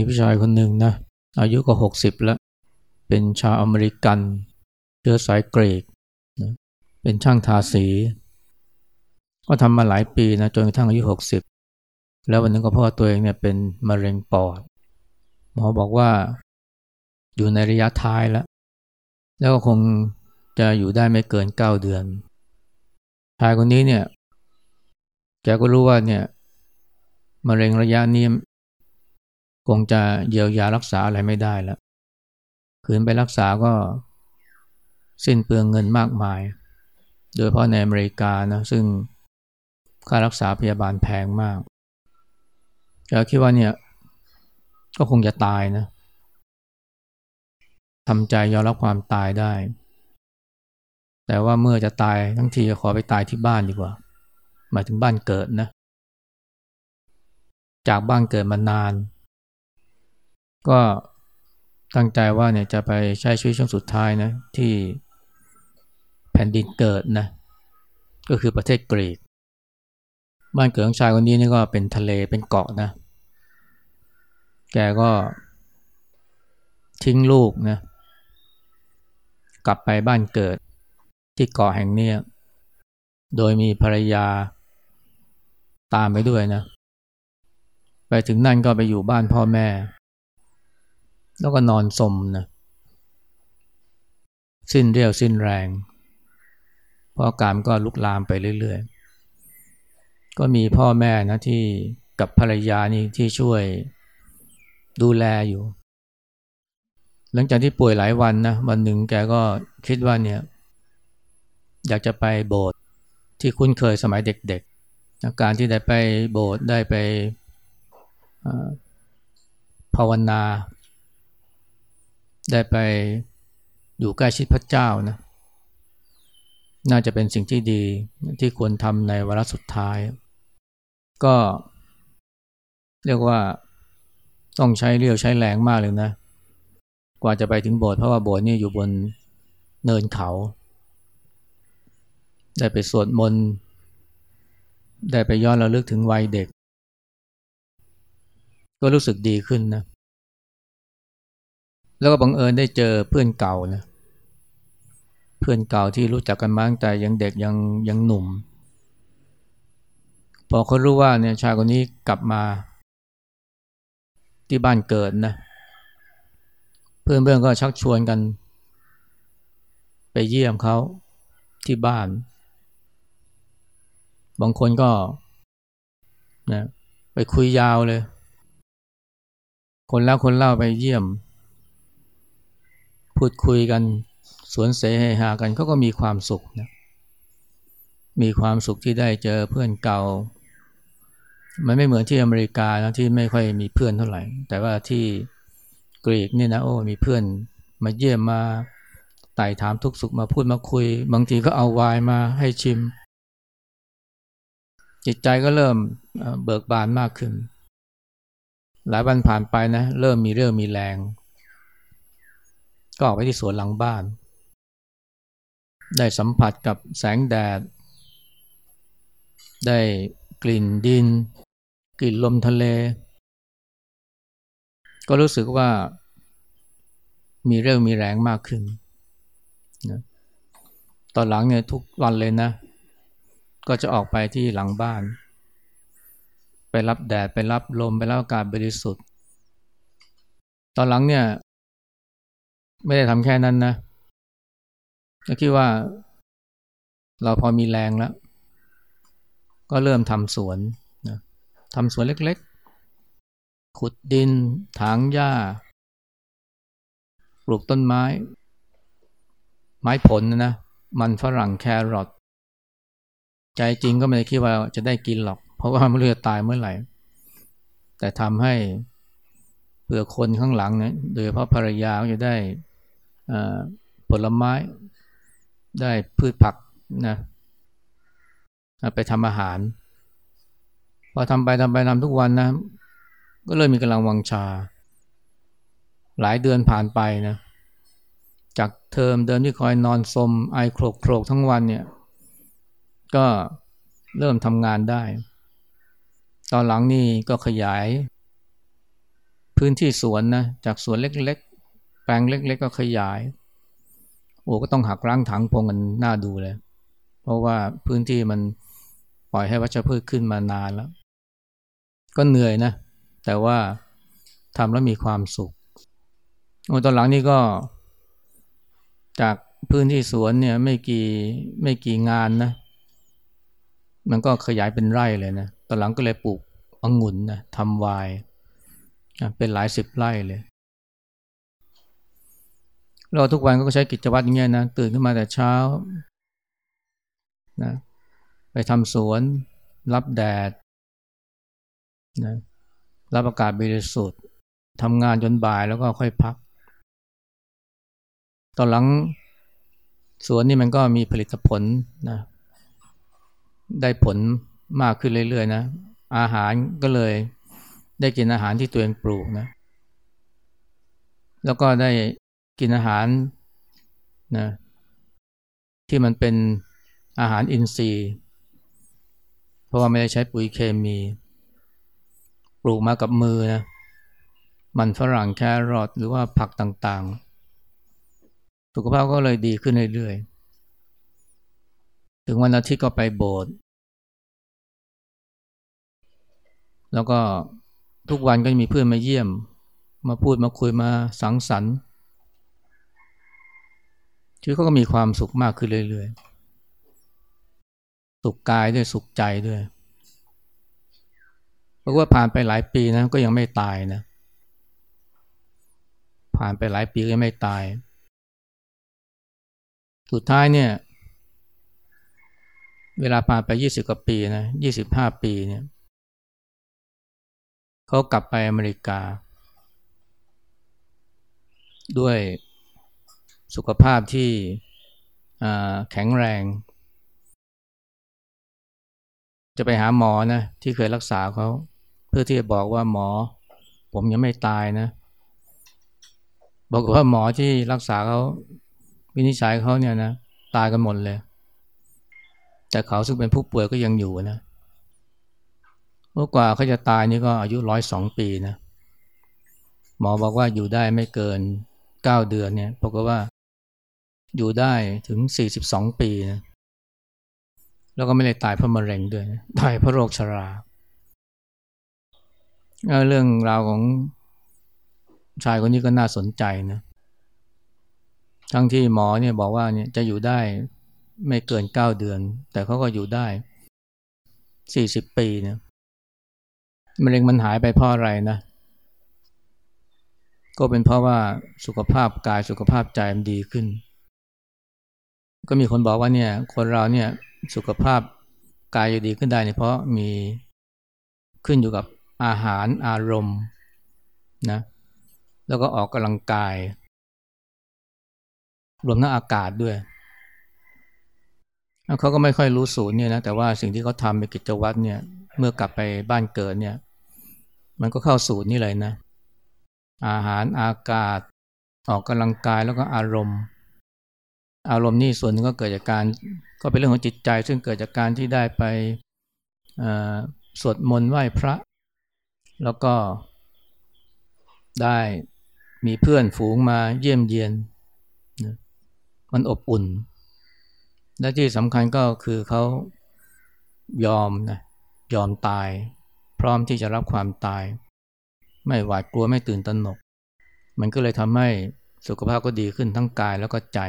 มีผู้ชายคนหนึ่งนะอายุก็หกสิบแล้ว เป็นชาวอเมริกัน เชื้อสายเกรกนะเป็นช่างทาสี ก็ทำมาหลายปีนะจนกระทั่งอายุหกสิบแล้ววันนึงก็พบว่าตัวเองเนี่ยเป็นมะเร็งปอดหมอบอกว่าอยู่ในระยะท้ายแล้ว แล้วก็คงจะอยู่ได้ไม่เกินเก้าเดือนชายคนนี้เนี่ยแกก็รู้ว่าเนี่ยมะเร็งระยะนี้ คงจะเยียวยารักษาอะไรไม่ได้แล้วขืนไปรักษาก็สิ้นเปลืองเงินมากมาย โดยเพราะในอเมริกานะซึ่งค่ารักษาพยาบาลแพงมากแกคิดว่าเนี่ยก็คงจะตายนะทำใจยอมรับความตายได้ แต่ว่าเมื่อจะตายทั้งทีขอไปตายที่บ้านดีกว่า หมายถึงบ้านเกิดนะ จากบ้านเกิดมานาน ก็ตั้งใจว่าเนี่ยจะไปใช้ชีวิตช่วงสุดท้ายนะที่แผ่นดินเกิดนะก็คือประเทศกรีก บ้านเกิดของชายคนนี้นี่ก็เป็นทะเลเป็นเกาะนะ แกก็ทิ้งลูกนะกลับไปบ้านเกิดที่เกาะแห่งนี้โดยมีภรรยาตามไปด้วยนะ ไปถึงนั่นก็ไปอยู่บ้านพ่อแม่ แล้วก็นอนสมนะสิ้นเรี่ยวสิ้นแรง เพราะการก็ลุกลามไปเรื่อยๆ ก็มีพ่อแม่นะที่กับภรรยานี่ที่ช่วยดูแลอยู่ หลังจากที่ป่วยหลายวันนะวันหนึ่งแกก็คิดว่าเนี่ยอยากจะไปโบสถ์ที่คุ้นเคยสมัยเด็กๆการที่ได้ไปโบสถ์ได้ไปภาวนา ได้ไปอยู่ใกล้ชิดพระเจ้านะน่าจะเป็นสิ่งที่ดีที่ควรทำในวาระสุดท้าย ก็เรียกว่าต้องใช้เรี่ยวใช้แรงมากเลยนะ กว่าจะไปถึงโบสถ์เพราะว่าโบสถ์นี่อยู่บนเนินเขา ได้ไปสวดมนต์ ได้ไปย้อนระลึกถึงวัยเด็ก ก็รู้สึกดีขึ้นนะ แล้วก็บังเอิญได้เจอเพื่อนเก่านะเพื่อนเก่าที่รู้จักกันมาตั้งแต่ยังเด็กยังยังหนุ่ม พอเขารู้ว่าเนี่ยชายคนนี้กลับมา ที่บ้านเกิดนะ เพื่อนๆก็ชักชวนกัน ไปเยี่ยมเขาที่บ้าน บางคนก็นะไปคุยยาวเลย คนแล้วคนเล่าไปเยี่ยม พูดคุยกันสวนเสหหากันเขาก็มีความสุขนะมีความสุขที่ได้เจอเพื่อนเก่า มันไม่เหมือนที่อเมริกานะที่ไม่ค่อยมีเพื่อนเท่าไหร่ แต่ว่าที่กรีกนี่นะโอ้มีเพื่อนมาเยี่ยมมาไต่ถามทุกสุขมาพูดมาคุย บางทีก็เอาวายมาให้ชิม จิตใจก็เริ่มเบิกบานมากขึ้น หลายวันผ่านไปนะ เริ่มมีเรื่องมีแรง ก็ออกไปที่สวนหลังบ้าน ได้สัมผัสกับแสงแดด ได้กลิ่นดิน กลิ่นลมทะเล ก็รู้สึกว่ามีเรื่องมีแรงมากขึ้นนะตอนหลังเนี่ยทุกวันเลยนะ ก็จะออกไปที่หลังบ้าน ไปรับแดด ไปรับลม ไปรับอากาศบริสุทธิ์ ตอนหลังเนี่ย ไม่ได้ทำแค่นั้นนะก็คิดว่า เราพอมีแรงแล้ว ก็เริ่มทำสวนนะทำสวนเล็กๆ ขุดดิน ถางหญ้า ปลูกต้นไม้ ไม้ผลนะ มันฝรั่งแครอทใจจริงก็ไม่ได้คิดว่าจะได้กินหรอก เพราะว่าไม่รู้จะตายเมื่อไหร่ แต่ทำให้เผื่อคนข้างหลังเนี่ยโดยเฉพาะภรรยาจะได้ ผลไม้ได้พืชผักนะไปทำอาหาร พอทำไปทำไปทำทุกวันนะ ก็เลยมีกำลังวังชา หลายเดือนผ่านไปนะ จากเทอมเดิมที่คอยนอนสมไอโครกโครกทั้งวันเนี่ย ก็เริ่มทำงานได้ ตอนหลังนี่ก็ขยาย พื้นที่สวนนะ จากสวนเล็ก ลงเล็ก ๆ ก็ขยาย โอ้ก็ต้องหักล้างถังพงกันน่าดูเลย เพราะว่าพื้นที่มันปล่อยให้วัชพืชขึ้นมานานแล้ว ก็เหนื่อยนะ แต่ว่าทำแล้วมีความสุขโอ้ตอนหลังนี่ก็ จากพื้นที่สวนเนี่ยไม่กี่ไม่กี่งานนะ มันก็ขยายเป็นไร่เลยนะ ตอนหลังก็เลยปลูกองุ่นนะทำไวน์เป็นหลายสิบไร่เลย เราทุกวันก็ใช้กิจวัตรอย่างเงี้ยนะตื่นขึ้นมาแต่เช้านะไปทำสวนรับแดดนะรับอากาศบริสุทธิ์ทำงานจนบ่ายแล้วก็ค่อยพัก ตอนหลังสวนนี่มันก็มีผลิตผลนะได้ผลมากขึ้นเรื่อยๆนะอาหารก็เลยได้กินอาหารที่ตัวเองปลูกนะแล้วก็ได้ กินอาหารนะที่มันเป็นอาหารอินทรีย์ เพราะว่าไม่ได้ใช้ปุ๋ยเคมี ปลูกมากับมือนะมันฝรั่งแครอทหรือว่าผักต่างๆ สุขภาพก็เลยดีขึ้นเรื่อยๆ ถึงวันอาทิตย์ก็ไปโบสถ์แล้วก็ทุกวันก็มีเพื่อนมาเยี่ยม มาพูดมาคุยมาสังสรรค์ ชีวิตเขาก็มีความสุขมากขึ้นเรื่อยๆ สุขกายด้วยสุขใจด้วยเพราะว่าผ่านไปหลายปีนะก็ยังไม่ตายนะ ผ่านไปหลายปีก็ไม่ตาย สุดท้ายเนี่ย เวลาผ่านไปยี่สิบกว่าปีนะยี่สิบห้าปีเนี่ยเขากลับไปอเมริกา ด้วย สุขภาพที่แข็งแรง จะไปหาหมอนะที่เคยรักษาเขาเพื่อที่จะบอกว่าหมอ ผมยังไม่ตายนะ บอกว่าหมอที่รักษาเขาวินิจฉัยเขาเนี่ยนะตายกันหมดเลย แต่เขาซึ่งเป็นผู้ป่วยก็ยังอยู่นะเมื่อกว่าเขาจะตายนี่ก็อายุร้อยสองปีนะหมอบอกว่าอยู่ได้ไม่เกินเก้าเดือนเนี่ยบอกว่า อยู่ได้ถึงสี่สิบสองปีนะแล้วก็ไม่ได้ตายเพราะมะเร็งด้วยตายเพราะโรคชรา เรื่องราวของชายคนนี้ก็น่าสนใจนะทั้งที่หมอเนี่ยบอกว่าเนี่ยจะอยู่ได้ไม่เกินเก้าเดือน แต่เขาก็อยู่ได้สี่สิบปีนี่ยมะเร็งมันหายไปเพราะอะไรนะ ก็เป็นเพราะว่าสุขภาพกายสุขภาพใจมันดีขึ้น ก็มีคนบอกว่าเนี่ย คนเราเนี่ยสุขภาพกายจะดีขึ้นได้เนี่ยเพราะมีขึ้นอยู่กับอาหารอารมณ์นะแล้วก็ออกกำลังกาย รวมทั้งอากาศด้วย เขาก็ไม่ค่อยรู้สูตรเนี่ยนะแต่ว่าสิ่งที่เขาทำเป็นกิจวัตรเนี่ย เมื่อกลับไปบ้านเกิดเนี่ย มันก็เข้าสูตรนี่เลยนะ อาหารอากาศ ออกกำลังกายแล้วก็อารมณ์ อารมณ์นี่ส่วนนึงก็เกิดจากการ ก็เป็นเรื่องของจิตใจ ซึ่งเกิดจากการที่ได้ไปสวดมนต์ไหว้พระ แล้วก็ได้มีเพื่อนฝูงมาเยี่ยมเยียนมันอบอุ่น และที่สำคัญก็คือเขายอมนะยอมตาย พร้อมที่จะรับความตาย ไม่หวาดกลัวไม่ตื่นตระหนก มันก็เลยทำให้สุขภาพก็ดีขึ้นทั้งกายแล้วก็ใจ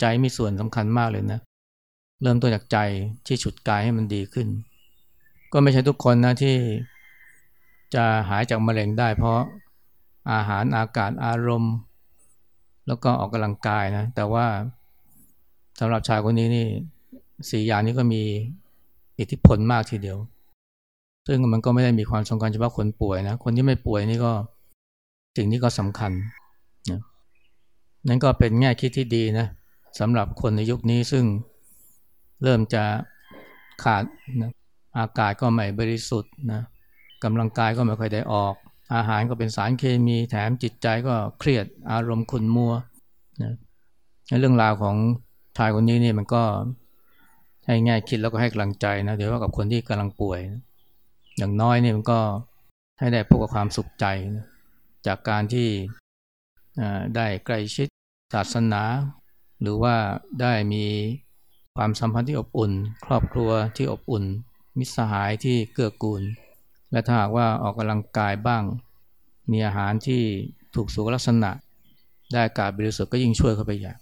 ใจมีส่วนสำคัญมากเลยนะ เริ่มต้นจากใจที่ฉุดกายให้มันดีขึ้น ก็ไม่ใช่ทุกคนนะที่จะหายจากมะเร็งได้ เพราะอาหารอากาศอารมณ์ แล้วก็ออกกำลังกายนะ แต่ว่าสำหรับชายคนนี้นี่สี่อย่างนี้ก็มีอิทธิพลมากทีเดียว ซึ่งมันก็ไม่ได้มีความสำคัญเฉพาะคนป่วยนะ คนที่ไม่ป่วยนี่ก็สิ่งนี้ก็สำคัญนะนั่นก็เป็นแง่คิดที่ดีนะ สำหรับคนในยุคนี้ซึ่งเริ่มจะขาดนะอากาศก็ไม่บริสุทธิ์นะกำลังกายก็ไม่ค่อยได้ออก อาหารก็เป็นสารเคมีแถมจิตใจก็เครียดอารมณ์ขุ่นมัวนะเรื่องราวของชายคนนี้นี่มันก็ให้ง่ายคิดแล้วก็ให้กำลังใจนะเดี๋ยวว่ากับคนที่กำลังป่วยนะอย่างน้อยนี่มันก็ให้ได้พบกับความสุขใจนะจากการที่ได้ใกล้ชิดศาสนา หรือว่าได้มีความสัมพันธ์ที่อบอุ่น ครอบครัวที่อบอุ่น มิตรสหายที่เกื้อกูล และถ้าหากว่าออกกำลังกายบ้าง มีอาหารที่ถูกสุขลักษณะ ได้อากาศบริสุทธิ์ก็ยิ่งช่วยเข้าไปใหญ่